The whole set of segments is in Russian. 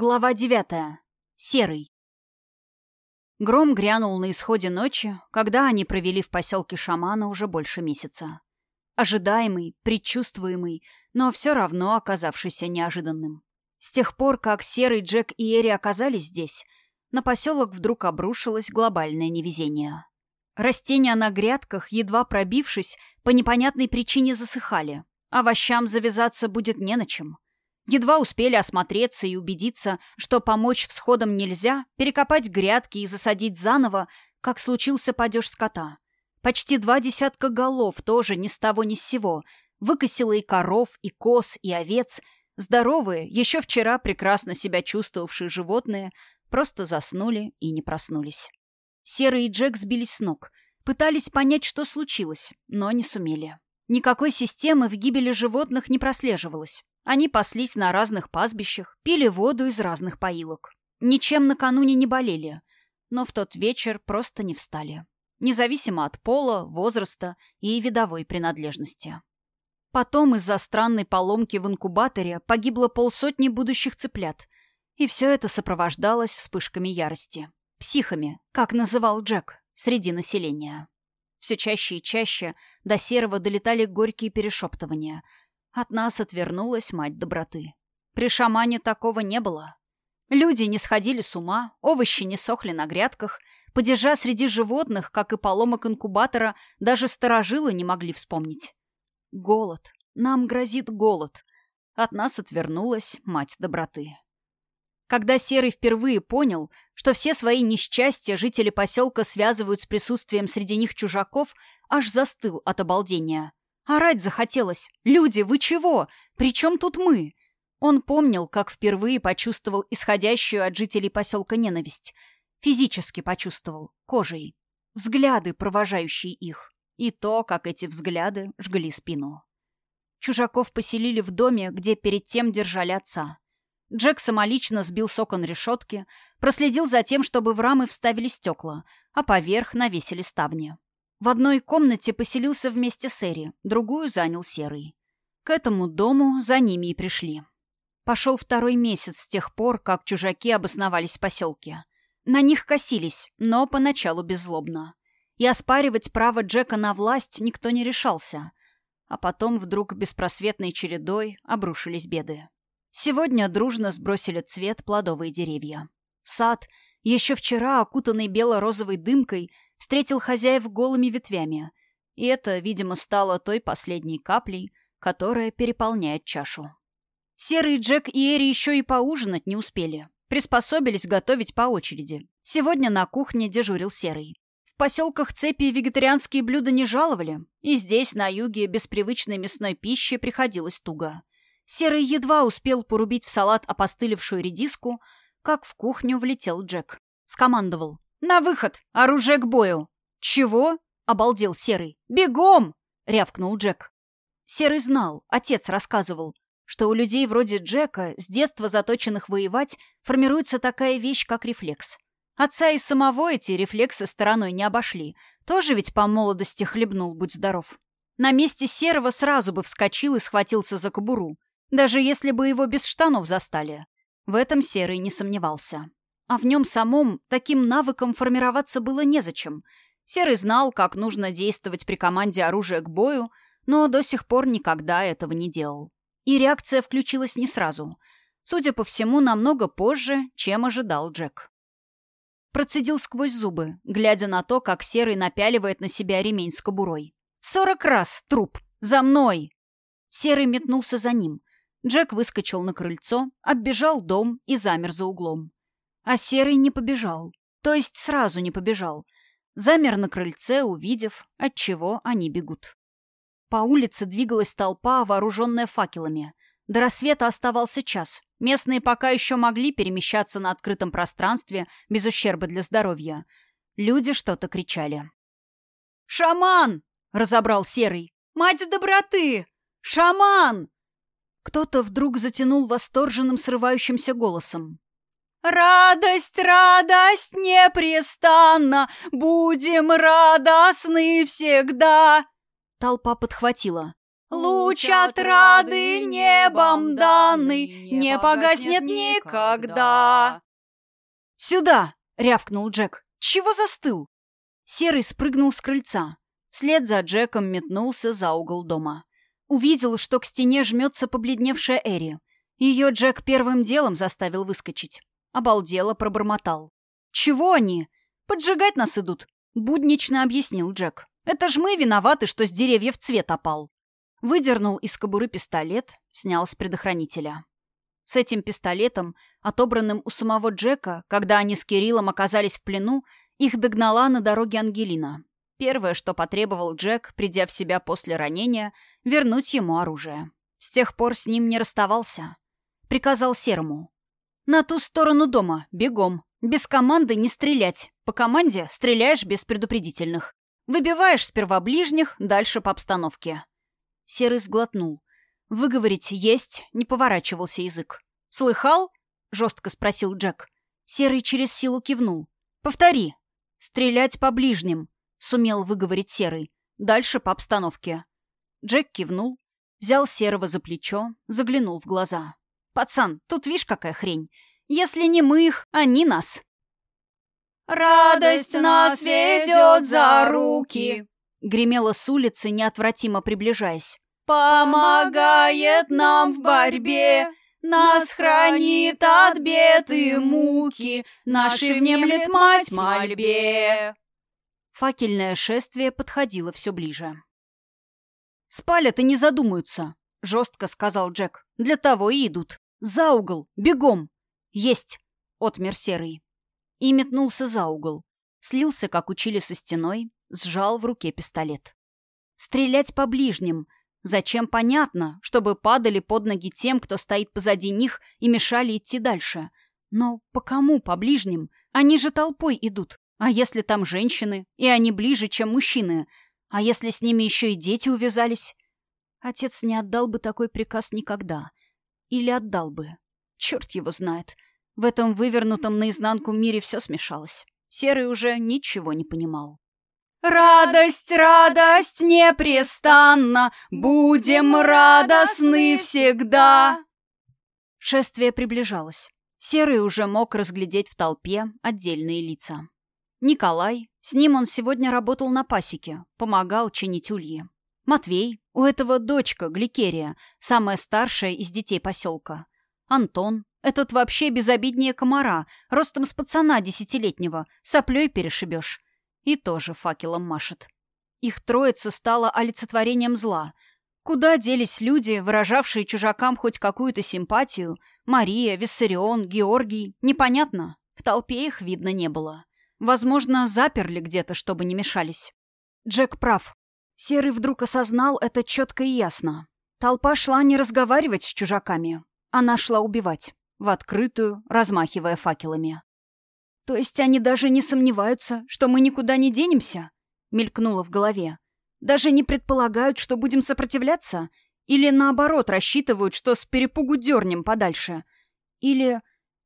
Глава девятая. Серый. Гром грянул на исходе ночи, когда они провели в поселке Шамана уже больше месяца. Ожидаемый, предчувствуемый, но все равно оказавшийся неожиданным. С тех пор, как Серый, Джек и Эри оказались здесь, на поселок вдруг обрушилось глобальное невезение. Растения на грядках, едва пробившись, по непонятной причине засыхали. Овощам завязаться будет не на чем — Едва успели осмотреться и убедиться, что помочь всходам нельзя, перекопать грядки и засадить заново, как случился падеж скота. Почти два десятка голов тоже ни с того ни с сего. Выкосило и коров, и коз, и овец. Здоровые, еще вчера прекрасно себя чувствовавшие животные, просто заснули и не проснулись. Серый и Джек сбились с ног. Пытались понять, что случилось, но не сумели. Никакой системы в гибели животных не прослеживалось. Они паслись на разных пастбищах, пили воду из разных поилок. Ничем накануне не болели, но в тот вечер просто не встали. Независимо от пола, возраста и видовой принадлежности. Потом из-за странной поломки в инкубаторе погибло полсотни будущих цыплят. И все это сопровождалось вспышками ярости. Психами, как называл Джек, среди населения. Все чаще и чаще до Серого долетали горькие перешептывания — от нас отвернулась мать доброты. При шамане такого не было. Люди не сходили с ума, овощи не сохли на грядках, подержа среди животных, как и поломок инкубатора, даже сторожилы не могли вспомнить. Голод. Нам грозит голод. От нас отвернулась мать доброты. Когда Серый впервые понял, что все свои несчастья жители поселка связывают с присутствием среди них чужаков, аж застыл от обалдения. Орать захотелось. «Люди, вы чего? Причем тут мы?» Он помнил, как впервые почувствовал исходящую от жителей поселка ненависть. Физически почувствовал, кожей. Взгляды, провожающие их. И то, как эти взгляды жгли спину. Чужаков поселили в доме, где перед тем держали отца. Джек самолично сбил с окон решетки, проследил за тем, чтобы в рамы вставили стекла, а поверх навесили ставни. В одной комнате поселился вместе с Эри, другую занял Серый. К этому дому за ними и пришли. Пошел второй месяц с тех пор, как чужаки обосновались в поселке. На них косились, но поначалу беззлобно. И оспаривать право Джека на власть никто не решался. А потом вдруг беспросветной чередой обрушились беды. Сегодня дружно сбросили цвет плодовые деревья. Сад, еще вчера окутанный бело-розовой дымкой, встретил хозяев голыми ветвями, и это, видимо, стало той последней каплей, которая переполняет чашу. Серый Джек и Эри еще и поужинать не успели. Приспособились готовить по очереди. Сегодня на кухне дежурил Серый. В поселках цепи вегетарианские блюда не жаловали, и здесь, на юге, без привычной мясной пищи приходилось туго. Серый едва успел порубить в салат опостылевшую редиску, как в кухню влетел Джек. Скомандовал. «На выход! Оружие к бою!» «Чего?» — обалдел Серый. «Бегом!» — рявкнул Джек. Серый знал, отец рассказывал, что у людей вроде Джека, с детства заточенных воевать, формируется такая вещь, как рефлекс. Отца и самого эти рефлексы стороной не обошли. Тоже ведь по молодости хлебнул, будь здоров. На месте Серого сразу бы вскочил и схватился за кобуру, даже если бы его без штанов застали. В этом Серый не сомневался. А в нем самом таким навыком формироваться было незачем. Серый знал, как нужно действовать при команде оружия к бою, но до сих пор никогда этого не делал. И реакция включилась не сразу. Судя по всему, намного позже, чем ожидал Джек. Процедил сквозь зубы, глядя на то, как Серый напяливает на себя ремень с кобурой. «Сорок раз, труп! За мной!» Серый метнулся за ним. Джек выскочил на крыльцо, оббежал дом и замер за углом. А Серый не побежал. То есть сразу не побежал. Замер на крыльце, увидев, от чего они бегут. По улице двигалась толпа, вооруженная факелами. До рассвета оставался час. Местные пока еще могли перемещаться на открытом пространстве без ущерба для здоровья. Люди что-то кричали. «Шаман!» — разобрал Серый. «Мать доброты! Шаман!» Кто-то вдруг затянул восторженным срывающимся голосом. Радость, радость непрестанно, будем радостны всегда. Толпа подхватила. Луч отрады небом данный не погаснет никогда. «Сюда!» — рявкнул Джек. «Чего застыл?» Серый спрыгнул с крыльца. Вслед за Джеком метнулся за угол дома. Увидел, что к стене жмется побледневшая Эри. Ее Джек первым делом заставил выскочить. Обалдело пробормотал. «Чего они? Поджигать нас идут!» Буднично объяснил Джек. «Это ж мы виноваты, что с деревьев цвет опал». Выдернул из кобуры пистолет, снял с предохранителя. С этим пистолетом, отобранным у самого Джека, когда они с Кириллом оказались в плену, их догнала на дороге Ангелина. Первое, что потребовал Джек, придя в себя после ранения, вернуть ему оружие. С тех пор с ним не расставался. Приказал Серому. «На ту сторону дома, бегом. Без команды не стрелять. По команде стреляешь без предупредительных. Выбиваешь сперва ближних, дальше по обстановке». Серый сглотнул. Выговорить «есть» не поворачивался язык. «Слыхал?» — жестко спросил Джек. Серый через силу кивнул. «Повтори». «Стрелять по ближним», — сумел выговорить Серый. «Дальше по обстановке». Джек кивнул, взял Серого за плечо, заглянул в глаза. «Пацан, тут видишь, какая хрень. Если не мы их, они нас». «Радость нас ведет за руки», — гремело с улицы, неотвратимо приближаясь. «Помогает нам в борьбе, нас хранит от бед и муки, наши внемлет мать мольбе». Факельное шествие подходило все ближе. «Спалят и не задумаются», — жестко сказал Джек. «Для того и идут. За угол! Бегом!» «Есть!» — отмер Серый. И метнулся за угол. Слился, как учили со стеной, сжал в руке пистолет. «Стрелять по ближним!» Зачем, понятно, чтобы падали под ноги тем, кто стоит позади них и мешали идти дальше. Но по кому по ближним? Они же толпой идут. А если там женщины, и они ближе, чем мужчины? А если с ними еще и дети увязались? Отец не отдал бы такой приказ никогда. Или отдал бы. Черт его знает. В этом вывернутом наизнанку мире все смешалось. Серый уже ничего не понимал. Радость, радость непрестанно, будем радостны всегда. Шествие приближалось. Серый уже мог разглядеть в толпе отдельные лица. Николай, с ним он сегодня работал на пасеке, помогал чинить ульи. Матвей, у этого дочка, Гликерия, самая старшая из детей поселка. Антон, этот вообще безобиднее комара, ростом с пацана десятилетнего, соплей перешибешь. И тоже факелом машет. Их троица стала олицетворением зла. Куда делись люди, выражавшие чужакам хоть какую-то симпатию? Мария, Виссарион, Георгий? Непонятно. В толпе их видно не было. Возможно, заперли где-то, чтобы не мешались. Джек прав. Серый вдруг осознал это четко и ясно. Толпа шла не разговаривать с чужаками. Она шла убивать. В открытую, размахивая факелами. «То есть они даже не сомневаются, что мы никуда не денемся?» Мелькнуло в голове. «Даже не предполагают, что будем сопротивляться? Или, наоборот, рассчитывают, что с перепугу дернем подальше? Или...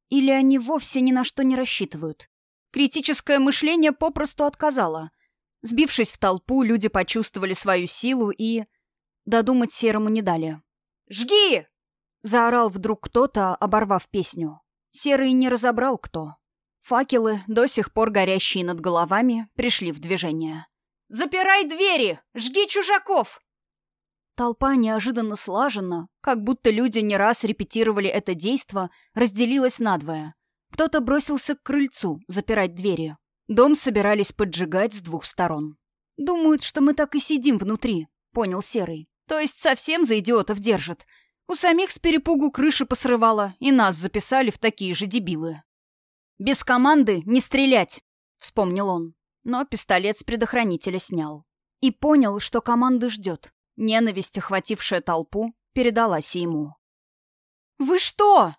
Или они вовсе ни на что не рассчитывают? Критическое мышление попросту отказало. Сбившись в толпу, люди почувствовали свою силу и... Додумать Серому не дали. «Жги!» — заорал вдруг кто-то, оборвав песню. Серый не разобрал, кто. Факелы, до сих пор горящие над головами, пришли в движение. «Запирай двери! Жги чужаков!» Толпа неожиданно слаженно, как будто люди не раз репетировали это действо, разделилась надвое. Кто-то бросился к крыльцу, запирать двери. Дом собирались поджигать с двух сторон. «Думают, что мы так и сидим внутри», — понял Серый. «То есть совсем за идиотов держат. У самих с перепугу крыши посрывало, и нас записали в такие же дебилы». «Без команды не стрелять», — вспомнил он. Но пистолет с предохранителя снял. И понял, что команды ждет. Ненависть, охватившая толпу, передалась ему. «Вы что?»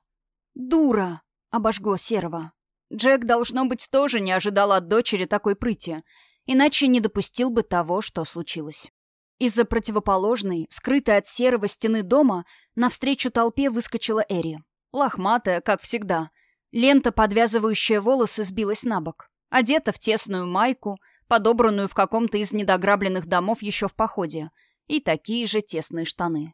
«Дура!» обожгло Серого. Джек, должно быть, тоже не ожидал от дочери такой прыти, иначе не допустил бы того, что случилось. Из-за противоположной, скрытой от Серого стены дома, навстречу толпе выскочила Эри. Лохматая, как всегда. Лента, подвязывающая волосы, сбилась на бок. Одета в тесную майку, подобранную в каком-то из недограбленных домов еще в походе. и такие же тесные штаны.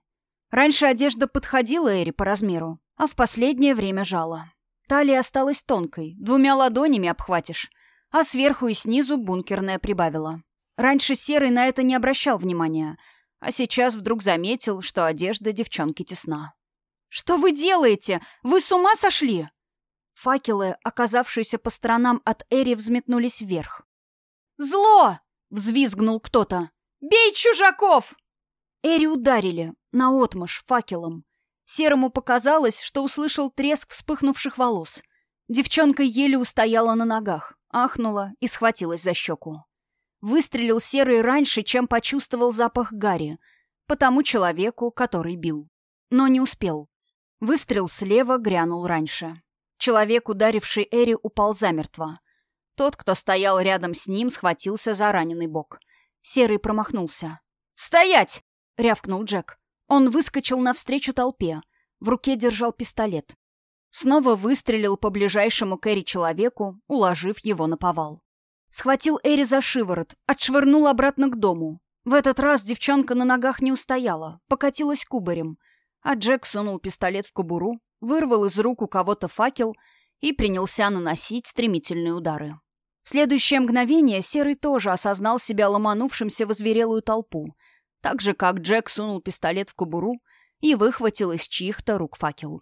Раньше одежда подходила Эри по размеру, а в последнее время жала. Талия осталась тонкой, двумя ладонями обхватишь, а сверху и снизу бункерная прибавила. Раньше Серый на это не обращал внимания, а сейчас вдруг заметил, что одежда девчонки тесна. «Что вы делаете? Вы с ума сошли?» Факелы, оказавшиеся по сторонам от Эри, взметнулись вверх. «Зло!» — взвизгнул кто-то. «Бей чужаков!» Эри ударили, наотмашь, факелом. Серому показалось, что услышал треск вспыхнувших волос. Девчонка еле устояла на ногах, ахнула и схватилась за щеку. Выстрелил Серый раньше, чем почувствовал запах Гарри, по тому человеку, который бил. Но не успел. Выстрел слева грянул раньше. Человек, ударивший Эри, упал замертво. Тот, кто стоял рядом с ним, схватился за раненый бок. Серый промахнулся. «Стоять!» — рявкнул Джек. Он выскочил навстречу толпе. В руке держал пистолет. Снова выстрелил по ближайшему к Эри человеку, уложив его на повал. Схватил Эри за шиворот, отшвырнул обратно к дому. В этот раз девчонка на ногах не устояла, покатилась кубарем. А Джек сунул пистолет в кобуру, вырвал из рук у кого-то факел и принялся наносить стремительные удары. В следующее мгновение Серый тоже осознал себя ломанувшимся в озверелую толпу — так же, как Джек сунул пистолет в кобуру и выхватил из чьих-то рук факел.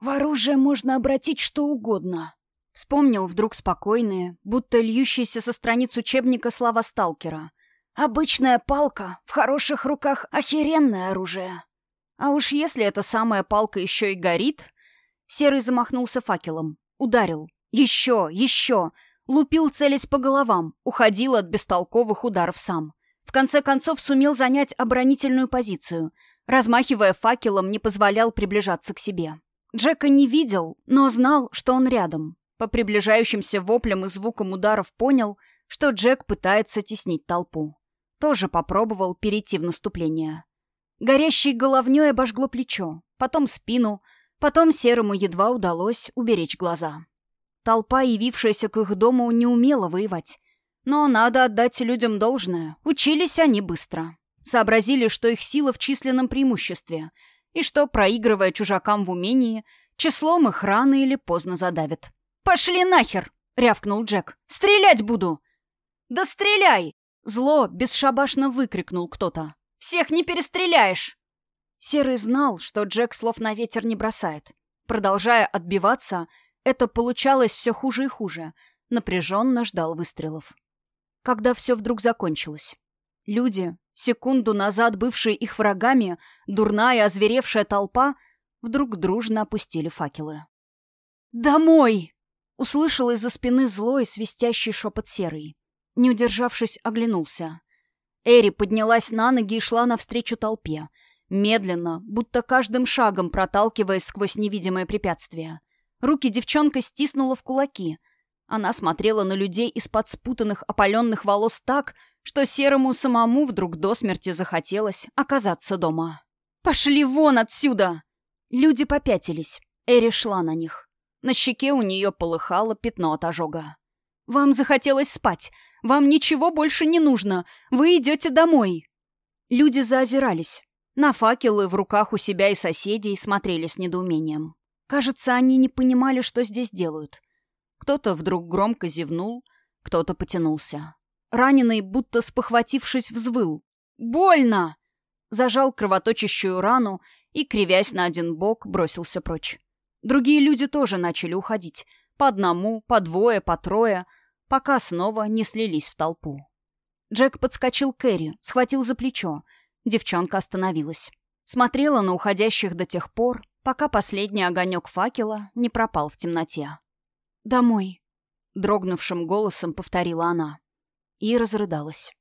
«В оружие можно обратить что угодно», — вспомнил вдруг спокойные, будто льющиеся со страниц учебника слова сталкера. «Обычная палка, в хороших руках охеренное оружие». А уж если эта самая палка еще и горит... Серый замахнулся факелом, ударил. Еще, еще. Лупил, целясь по головам, уходил от бестолковых ударов сам. В конце концов сумел занять оборонительную позицию. Размахивая факелом, не позволял приближаться к себе. Джека не видел, но знал, что он рядом. По приближающимся воплям и звукам ударов понял, что Джек пытается теснить толпу. Тоже попробовал перейти в наступление. Горящей головней обожгло плечо, потом спину, потом Серому едва удалось уберечь глаза. Толпа, явившаяся к их дому, не умела воевать. Но надо отдать людям должное. Учились они быстро. Сообразили, что их сила в численном преимуществе, и что, проигрывая чужакам в умении, числом их рано или поздно задавят. «Пошли нахер!» — рявкнул Джек. «Стрелять буду!» «Да стреляй!» — зло бесшабашно выкрикнул кто-то. «Всех не перестреляешь!» Серый знал, что Джек слов на ветер не бросает. Продолжая отбиваться, это получалось все хуже и хуже. Напряженно ждал выстрелов когда все вдруг закончилось. Люди, секунду назад бывшие их врагами, дурная, озверевшая толпа, вдруг дружно опустили факелы. «Домой!» — услышал из-за спины злой, свистящий шепот серый. Не удержавшись, оглянулся. Эри поднялась на ноги и шла навстречу толпе, медленно, будто каждым шагом проталкиваясь сквозь невидимое препятствие. Руки девчонка стиснула в кулаки, она смотрела на людей из-под спутанных опаленных волос так, что серому самому вдруг до смерти захотелось оказаться дома. «Пошли вон отсюда!» Люди попятились. Эри шла на них. На щеке у нее полыхало пятно от ожога. «Вам захотелось спать. Вам ничего больше не нужно. Вы идете домой». Люди заозирались. На факелы в руках у себя и соседей смотрели с недоумением. Кажется, они не понимали, что здесь делают. Кто-то вдруг громко зевнул, кто-то потянулся. Раненый, будто спохватившись, взвыл. «Больно!» Зажал кровоточащую рану и, кривясь на один бок, бросился прочь. Другие люди тоже начали уходить. По одному, по двое, по трое, пока снова не слились в толпу. Джек подскочил к Кэрри, схватил за плечо. Девчонка остановилась. Смотрела на уходящих до тех пор, пока последний огонек факела не пропал в темноте. «Домой», — дрогнувшим голосом повторила она. И разрыдалась.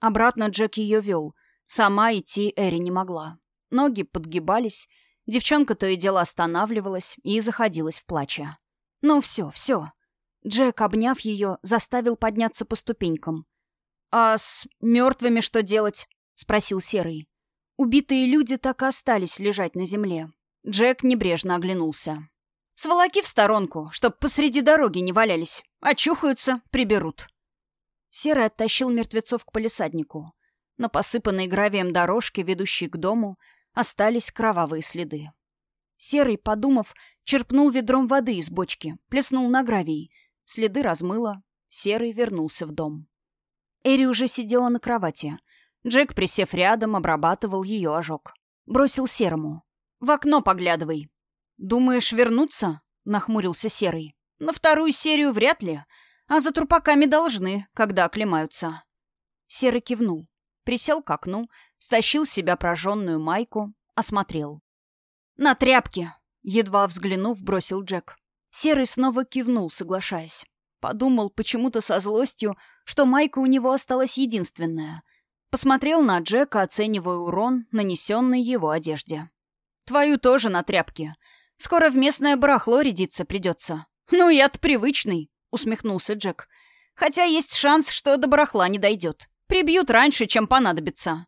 Обратно Джек ее вел. Сама идти Эри не могла. Ноги подгибались, девчонка то и дело останавливалась и заходилась в плаче. «Ну все, все». Джек, обняв ее, заставил подняться по ступенькам. «А с мертвыми что делать?» — спросил Серый. Убитые люди так и остались лежать на земле. Джек небрежно оглянулся. Сволоки в сторонку, чтоб посреди дороги не валялись. Очухаются, приберут. Серый оттащил мертвецов к полисаднику. На посыпанной гравием дорожке, ведущей к дому, остались кровавые следы. Серый, подумав, черпнул ведром воды из бочки, плеснул на гравий. Следы размыло. Серый вернулся в дом. Эри уже сидела на кровати. Джек, присев рядом, обрабатывал ее ожог. Бросил Серому. «В окно поглядывай». «Думаешь, вернуться?» — нахмурился Серый. «На вторую серию вряд ли, а за трупаками должны, когда оклемаются». Серый кивнул. Присел к окну, стащил с себя прожженную майку, осмотрел. «На тряпке!» — едва взглянув, бросил Джек. Серый снова кивнул, соглашаясь. Подумал почему-то со злостью, что майка у него осталась единственная. Посмотрел на Джека, оценивая урон, нанесенный его одежде. «Твою тоже на тряпке. Скоро в местное барахло рядиться придется». «Ну, я-то привычный», — усмехнулся Джек. «Хотя есть шанс, что до барахла не дойдет. Прибьют раньше, чем понадобится».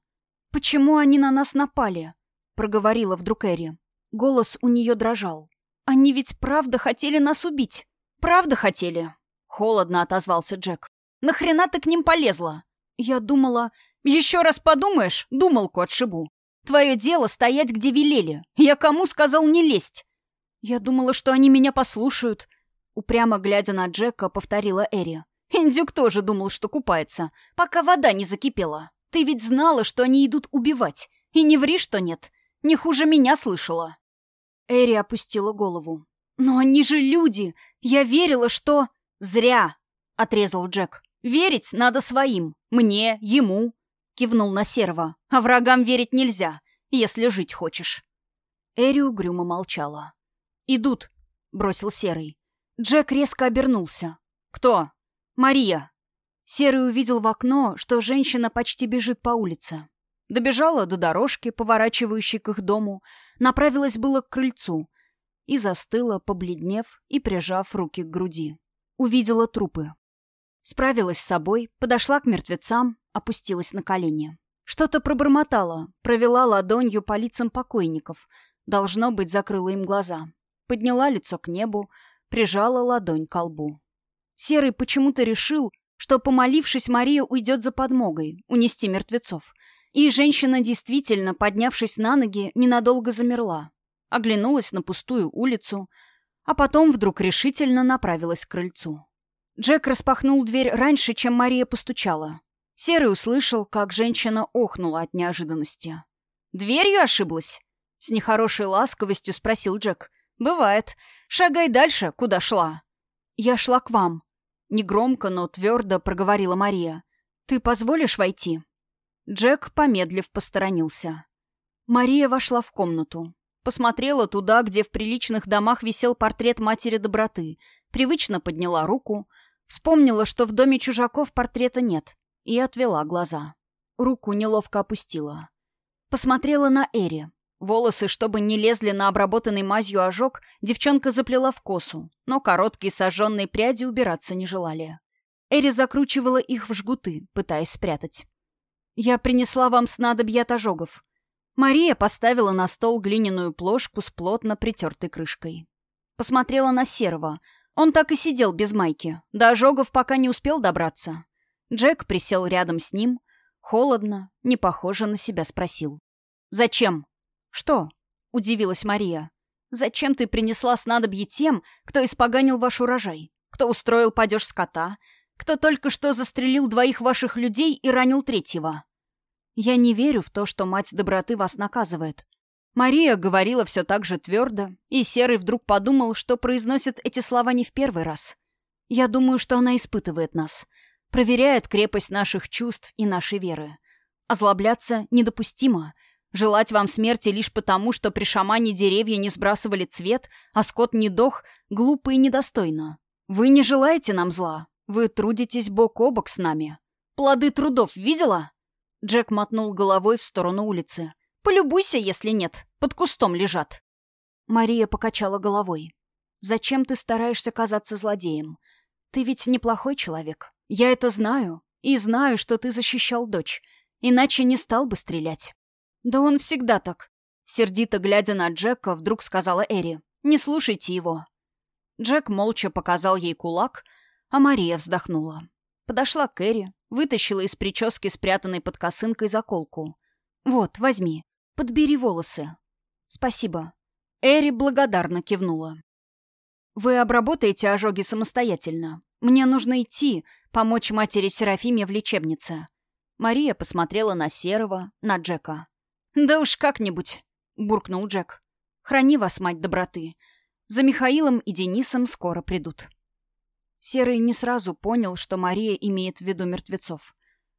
«Почему они на нас напали?» — проговорила вдруг Эри. Голос у нее дрожал. «Они ведь правда хотели нас убить?» «Правда хотели?» — холодно отозвался Джек. «Нахрена ты к ним полезла?» «Я думала...» «Еще раз подумаешь, думалку отшибу. Твое дело стоять, где велели. Я кому сказал не лезть?» «Я думала, что они меня послушают», — упрямо глядя на Джека, повторила Эри. «Индюк тоже думал, что купается, пока вода не закипела. Ты ведь знала, что они идут убивать. И не ври, что нет. Не хуже меня слышала». Эри опустила голову. «Но они же люди! Я верила, что...» «Зря!» — отрезал Джек. «Верить надо своим. Мне, ему!» — кивнул на Серва. «А врагам верить нельзя, если жить хочешь». Эри угрюмо молчала. «Идут», — бросил Серый. Джек резко обернулся. «Кто?» «Мария». Серый увидел в окно, что женщина почти бежит по улице. Добежала до дорожки, поворачивающей к их дому, направилась было к крыльцу и застыла, побледнев и прижав руки к груди. Увидела трупы. Справилась с собой, подошла к мертвецам, опустилась на колени. Что-то пробормотала, провела ладонью по лицам покойников. Должно быть, закрыла им глаза. Подняла лицо к небу, прижала ладонь к лбу. Серый почему-то решил, что, помолившись, Мария уйдет за подмогой, унести мертвецов. И женщина действительно, поднявшись на ноги, ненадолго замерла. Оглянулась на пустую улицу, а потом вдруг решительно направилась к крыльцу. Джек распахнул дверь раньше, чем Мария постучала. Серый услышал, как женщина охнула от неожиданности. «Дверью ошиблась?» — с нехорошей ласковостью спросил Джек. «Бывает. Шагай дальше, куда шла». «Я шла к вам», — негромко, но твердо проговорила Мария. «Ты позволишь войти?» Джек, помедлив, посторонился. Мария вошла в комнату. Посмотрела туда, где в приличных домах висел портрет матери доброты. Привычно подняла руку. Вспомнила, что в доме чужаков портрета нет. И отвела глаза. Руку неловко опустила. Посмотрела на Эри. Волосы, чтобы не лезли на обработанный мазью ожог, девчонка заплела в косу, но короткие сожженные пряди убираться не желали. Эри закручивала их в жгуты, пытаясь спрятать. «Я принесла вам снадобье от ожогов». Мария поставила на стол глиняную плошку с плотно притертой крышкой. Посмотрела на Серого. Он так и сидел без майки. До ожогов пока не успел добраться. Джек присел рядом с ним. Холодно, не похоже на себя спросил. «Зачем?» «Что?» — удивилась Мария. «Зачем ты принесла снадобье тем, кто испоганил ваш урожай? Кто устроил падеж скота? Кто только что застрелил двоих ваших людей и ранил третьего?» Я не верю в то, что мать доброты вас наказывает. Мария говорила все так же твердо, и Серый вдруг подумал, что произносит эти слова не в первый раз. Я думаю, что она испытывает нас, проверяет крепость наших чувств и нашей веры. Озлобляться недопустимо. Желать вам смерти лишь потому, что при шамане деревья не сбрасывали цвет, а скот не дох, глупо и недостойно. Вы не желаете нам зла. Вы трудитесь бок о бок с нами. Плоды трудов видела? Джек мотнул головой в сторону улицы. «Полюбуйся, если нет. Под кустом лежат». Мария покачала головой. «Зачем ты стараешься казаться злодеем? Ты ведь неплохой человек. Я это знаю. И знаю, что ты защищал дочь. Иначе не стал бы стрелять». «Да он всегда так». Сердито глядя на Джека, вдруг сказала Эри. «Не слушайте его». Джек молча показал ей кулак, а Мария вздохнула. Подошла к Эри, вытащила из прически спрятанной под косынкой заколку. «Вот, возьми. Подбери волосы». «Спасибо». Эри благодарно кивнула. «Вы обработаете ожоги самостоятельно. Мне нужно идти, помочь матери Серафиме в лечебнице». Мария посмотрела на Серого, на Джека. «Да уж как-нибудь», — буркнул Джек. «Храни вас, мать доброты. За Михаилом и Денисом скоро придут». Серый не сразу понял, что Мария имеет в виду мертвецов.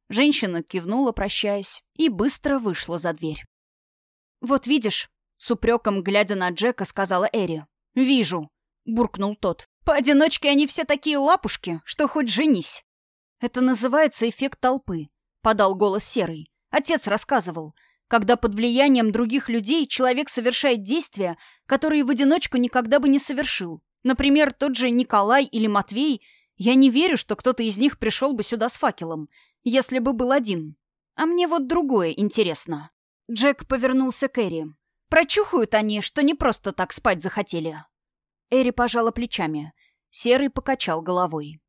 Женщина кивнула, прощаясь, и быстро вышла за дверь. «Вот видишь», — с упреком, глядя на Джека, сказала Эри. «Вижу», — буркнул тот. «Поодиночке они все такие лапушки, что хоть женись». «Это называется эффект толпы», — подал голос Серый. Отец рассказывал. Когда под влиянием других людей человек совершает действия, которые в одиночку никогда бы не совершил. Например, тот же Николай или Матвей. Я не верю, что кто-то из них пришел бы сюда с факелом, если бы был один. А мне вот другое интересно. Джек повернулся к Эри. Прочухают они, что не просто так спать захотели. Эри пожала плечами. Серый покачал головой.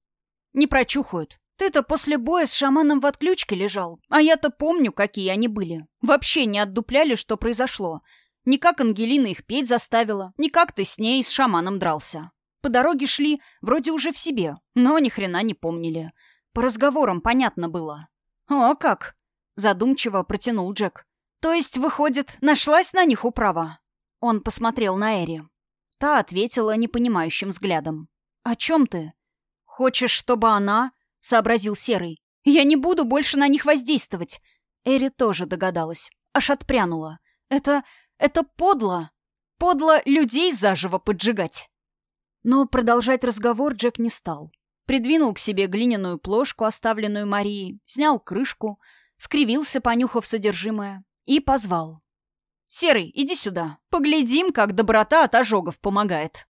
«Не прочухают. Ты-то после боя с шаманом в отключке лежал, а я-то помню, какие они были. Вообще не отдупляли, что произошло. Ни как Ангелина их петь заставила, ни как ты с ней с шаманом дрался. По дороге шли, вроде уже в себе, но ни хрена не помнили. По разговорам понятно было. «О, как?» — задумчиво протянул Джек. «То есть, выходит, нашлась на них управа?» Он посмотрел на Эри. Та ответила непонимающим взглядом. «О чем ты?» «Хочешь, чтобы она...» — сообразил Серый. «Я не буду больше на них воздействовать». Эри тоже догадалась. Аж отпрянула. «Это... Это подло. Подло людей заживо поджигать. Но продолжать разговор Джек не стал. Придвинул к себе глиняную плошку, оставленную Марией, снял крышку, скривился, понюхав содержимое, и позвал. «Серый, иди сюда. Поглядим, как доброта от ожогов помогает».